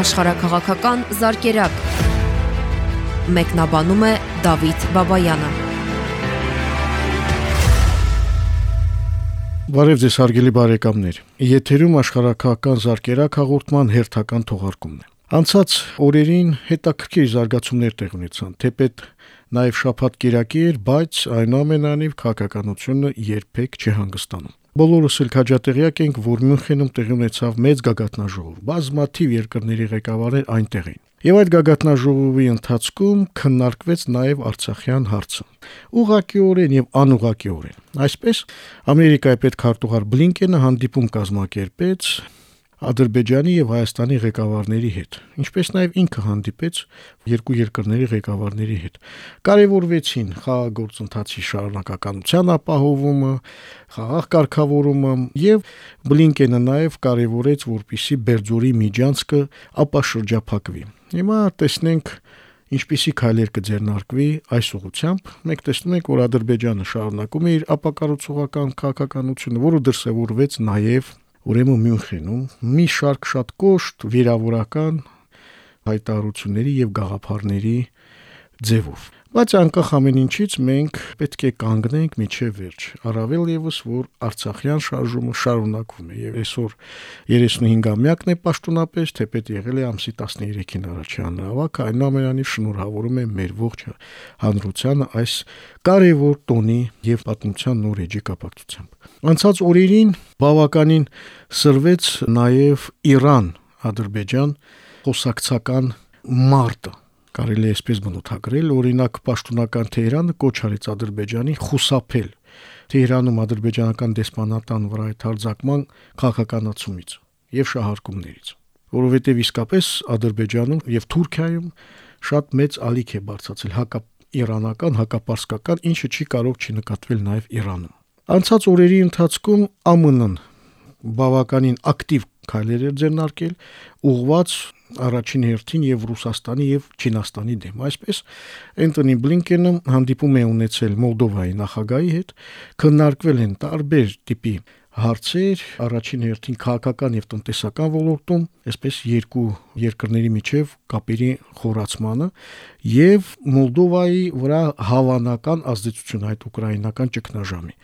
աշխարհակղական զարգերակ։ Մեկնաբանում է Դավիթ Բաբայանը։ Բարև ձեզ հարգելի բարեկամներ։ Եթերում աշխարհակղական զարգերակ հաղորդման հերթական թողարկումն է։ Անցած օրերին հետաքրքիր զարգացումներ տեղ ունեցան, թեպետ նաև շփաթ կիրակի էր, բայց այնուամենայնիվ քաղաքականությունը երբեք չհանգստանում։ Բոլորս էլ քաջատեղյակ ենք, որ Մյունխենում տեղի ունեցավ մեծ գագաթնաժողով։ Բազմաթիվ երկրների ղեկավարներ այնտեղ էին։ Եվ այդ գագաթնաժողովի ընթացքում քննարկվեց նաև Արցախյան հարցը։ Ուղղակիորեն եւ անուղղակիորեն։ Այսպես Ամերիկայի պետքարտուղար Բլինկենը հանդիպում կազմակերպեց Ադրբեջանի եւ Հայաստանի ղեկավարների հետ, ինչպես նաեւ ինքը հանդիպեց երկու երկրների ղեկավարների հետ։ Կարևորվեցին խաղաղագործընթացի շարունակականության ապահովումը, խաղաղ կարգավորումը եւ Բլինկենը նաեւ կարևորեց, որպիսի Բերձորի միջանցքը ապաշրջափակվի։ Հիմա տեսնենք ինչպիսի քայլեր կձեռնարկվի այս ուղությամբ։ Մենք տեսնում ենք, որ Ադրբեջանը շարունակում է իր ապակառուցողական քաղաքականությունը, որը դրսևորվեց նաև ուրեմն Մյունխենում մի շարք շատ կոշտ վիրավորական հայտարարությունների եւ գաղափարների ձևով։ Բայց անկախ ամեն ինչից մենք պետք է կանգնենք միջև վերջ։ Առավել եւս որ Արցախյան շարժումը շարունակվում է եւ այսօր 35-ամյակն է պաշտոնապես, թեպետ եղել է ամսի 13-ին առաջի հանրահավաքը, այնուամենայնիվ շնորհավորում է մեր ողջ հանրությանը այս կարևոր տոնի եւ պատմության նոր էջի կապակցությամբ։ Անցած օրերին բավականին սրվեց նաև Իրան-Ադրբեջան խոսակցական մարտը կարելի է այսպես բնութագրել օրինակ պաշտոնական Թեհրանը կոչ արեց Ադրբեջանի խուսափել Թեհրանում ադրբեջանական դեսպանատան վրա այդ հարձակման քաղաքականացումից եւ շահարկումներից որովհետեւ իսկապես Ադրբեջանում եւ Թուրքիայում շատ մեծ ալիք է բարձացել հակա իրանական, հակապարսկական, ինչը չի կարող չնկատվել նաև Իրանում։ Անցած օրերի ընթացքում ԱՄՆ-ն բավականին ակտիվ քայլեր էր ձեռնարկել ուղված առաջին հերթին եւ Ռուսաստանի եւ Չինաստանի դեմ։ Այսպես Էնտոնի Բլինկենը հանդիպում է ունեցել Մոլդովայի նախագահի հետ, քննարկվել են տարբեր տիպի հարցեր առաջին հերթին քաղաքական եւ տնտեսական ոլորտում, այսպես երկու երկրների միջև կապերի խորացմանը եւ Մոլդովայի վրա հավանական ազդեցություն այդ ուկրաինական ճգնաժամի։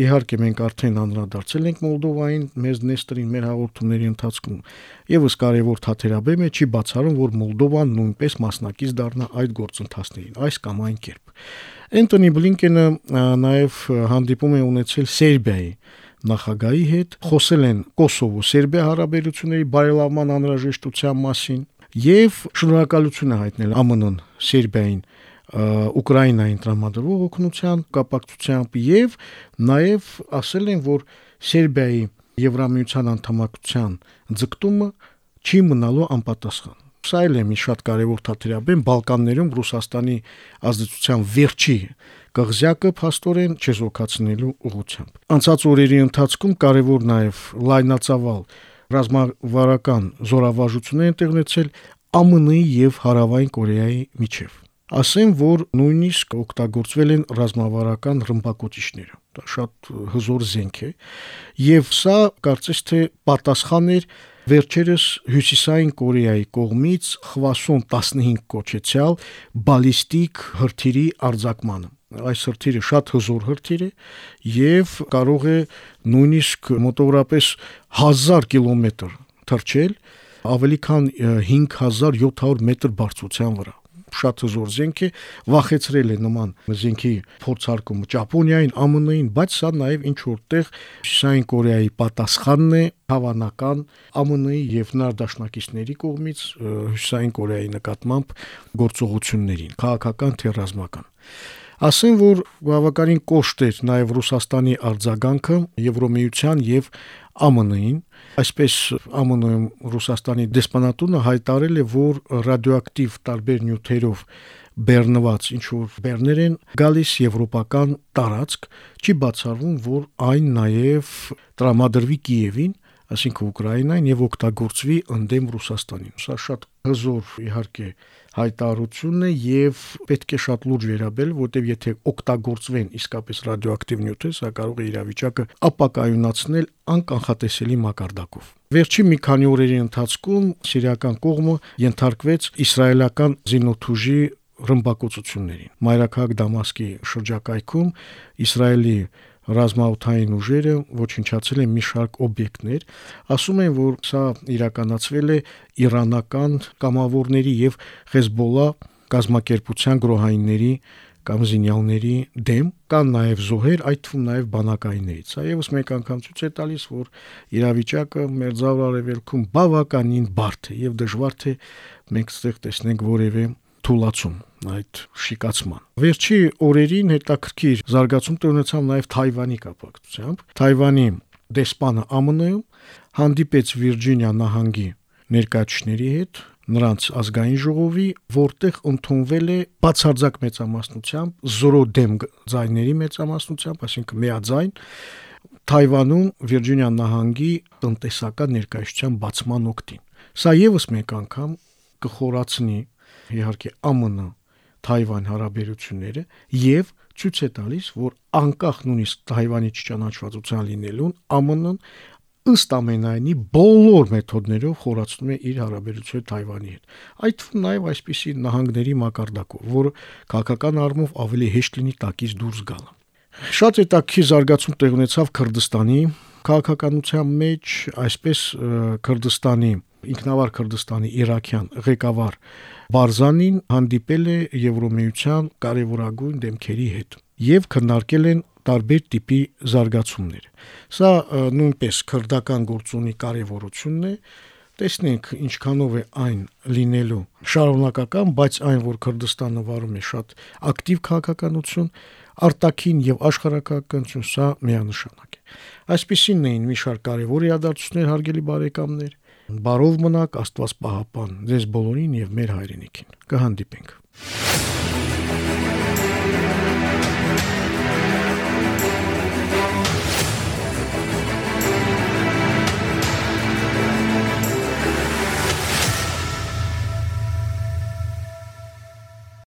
Իհարկե մենք արդեն անդրադարձել ենք Մոլդովային, մեզ Նեստորին մեր հաղորդումների ընթացքում։ Եվս կարևոր թաթերաբեմ է չի բացառում, որ Մոլդովան նույնպես մասնակից դառնա այդ գործընթացներին, այս կամ այն կերպ։ Էնտոնի Բլինկենը նաև հանդիպում է ունեցել Սերբիայի նախագահի հետ, խոսել են Կոսովո-Սերբիա հարաբերությունների բարելավման անհրաժեշտության մասին եւ շնորհակալություն է հայտնել ԱՄՆ-ն Սերբիային Ուկրաինային տրամադրող օգնության կապակցությամբ եւ նաեւ ասել են, որ Սերբիայի Եվրամիության անդամակցության ձգտումը չի մնալու անպատասխան։ Սա էլ է մի շատ կարևոր թատերաբեմ Բալկաններում Ռուսաստանի ազդեցության վերջի կղզյակը փաստորեն չեզոքացնելու ուղղությամբ։ Անցած օրերի ընթացքում կարևոր նաև լայնածավալ ռազմավարական զորավարժություններ են տեղնեցել ԱՄՆ-ի եւ Հարավային Կորեայի միջև ասեմ, որ նույնիսկ օգտագործվել են ռազմավարական ռմբակոծիչները։ Դա շատ հզոր զենք է, եւ սա կարծես թե պատասխան էր վերջերս Հյուսիսային Կորեայի կողմից Խվասոն 15 կոչեցյալ բալիստիկ հրթիռի արձակմանը այս հրթիռը շատ հզոր հրթիռ է եւ կարող է նույնիսկ մոտավորապես 1000 կիլոմետր թռչել ավելի քան 5700 մետր բարձրության վրա շատ հզոր զենք է, վախեցրել է նման զենքի փորձարկումը Ճապոնիային, ԱՄՆ-ին, բայց սա նաև ինչ որտեղ Հյուսիսային Կորեայի պատասխանն է հավանական ԱՄՆ-ի եւ նար դաշնակիցների կողմից Հյուսիսային Կորեայի նկատմամբ գործողություններին, քաղաքական թե ռազմական։ Ասեմ, որ բավականին կոշտ էր նաև Ռուսաստանի արձագանքը Եվրոմիության եւ ԱՄՆ-ին, այսպես ԱՄՆ-ում Ռուսաստանի դեսպանատունը հայտարել է, որ ռադիոակտիվ տարբեր նյութերով բեռնված ինչ որ բեռներ են գալիս եվրոպական տարածք, չի բացառվում, որ այն նաև տրամադրվի Կիևին, այսինքն Ուկրաինային եւ օգտագործվի ընդդեմ Ռուսաստանին։ Սա շատ հզոր իհարկե հայտարարությունն է եւ պետք է շատ լուրջ վերաբերել, որտեւ եթե օգտագործվեն իսկապես ռադիոակտիվ նյութեր, սա կարող է իրավիճակը ապակայունացնել անկանխատեսելի մակարդակով։ Վերջին մի քանի օրերի ընթացքում սիրիական կողմը ենթարկվեց իսրայելական զինոթուժի ռմբակոծություններին։ Մայրաքաղաք Դամասկի շրջակայքում Իսրայելի ռազմաօթային ուժերը ոչնչացել են մի շարք օբյեկտներ, ասում են, որ սա իրականացվել է իրանական կամավորների եւ Հեզբոլա կազմակերպության գրոհայինների կամ զինյալների դեմ կան նաև զոհեր, այդ թվում նաև բանակայիններից։ Սա եւս մեկ անգամ ցույց է տալիս, որ իրավիճակը մեր ծավալարևելքում բավականին բարդ է եւ դժվար թե մենք ստեղ տեսնենք որևէ թուլացում այդ շիկացման։ Վերջի օրերին հետաքրքիր զարգացում ունեցավ նաև Թայվանի կապակցությամբ։ Թայվանի դեսպանը ԱՄՆ-ում հանդիպեց Վիրջինիա նահանգի ներկայացուցիչների հետ նրանց ազգային ժողովի, որտեղ ընդունվել է բացարձակ մեծամասնությամբ զորո դեմ ձայների մեծամասնությամբ, այսինքն միաձայն Թայվանում Վիրջինիա նահանգի տնտեսական ներկայացության բացման օկտին։ Սա եւս մեկ անգամ կխորացնի իհարկե ԱՄՆ Թայվան հարաբերությունները եւ ցույց է տալիս, որ անկախ նույնիսկ Թայվանի չճանաչվածության լինելուն ԱՄՆ-ն ըստ ամենայնի բոլոր մեթոդներով խորացնում է իր հարաբերությունը Թայվանի հետ։ Այդ թվում նաև այսպիսի նահանգների մակարդակով, որը քաղաքական առումով ավելի հեշտ լինի տակից դուրս գալը։ Շատ հետաքրքիր զարգացում տեղ ունեցավ Քրդստանի քաղաքականության մեջ, այսպես Քրդստանի ինքնավար Քրդստանի Իրաքյան ղեկավար Բարզանին հանդիպել է Եվրոմիության կարևորագույն դեմքերի հետ եւ քննարկել են տարբեր տիպի զարգացումներ։ Սա նույնպես քրդական գործունի կարևորությունն է, տեսնենք ինչքանով է այն լինելու շարունակական, բայց այն որ Քրդստանը վարում է շատ ակտիվ քաղաքականություն, արտաքին եւ աշխարհակահաղականություն սա միանշանակ է։ Այսպիսին էին մի շարք կարևոր իրադարձություններ հարգելի բարեկամներ Բարով մնաք, Աստված պահապան ձեզ բոլորին եւ մեր հայրենիքին։ Կհանդիպենք։